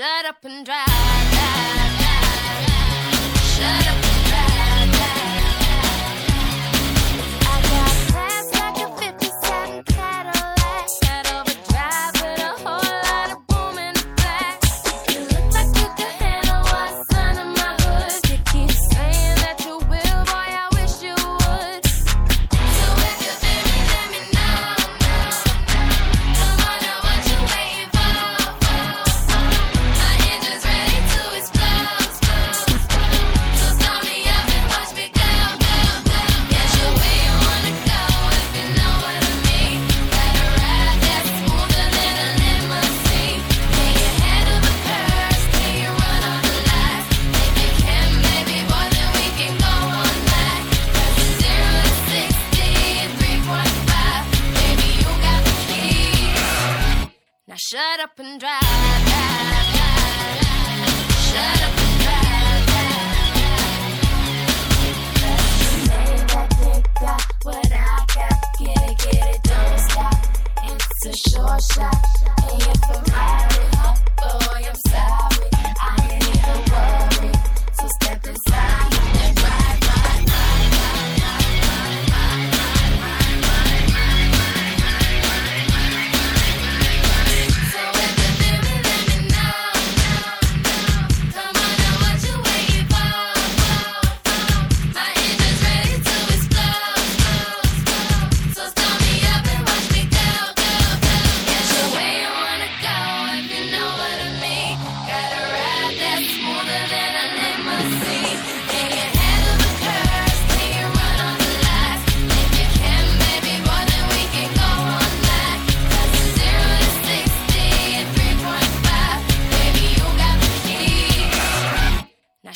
Shut up and drive. drive. Shut up and drive. drive, drive, drive. Shut up. And got what I got, get it, get it, don't stop. It's a sure shot.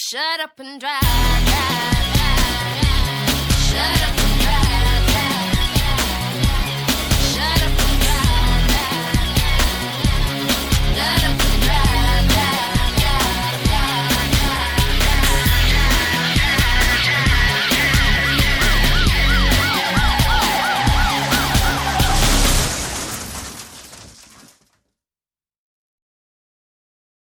Shut up and drive. Shut up.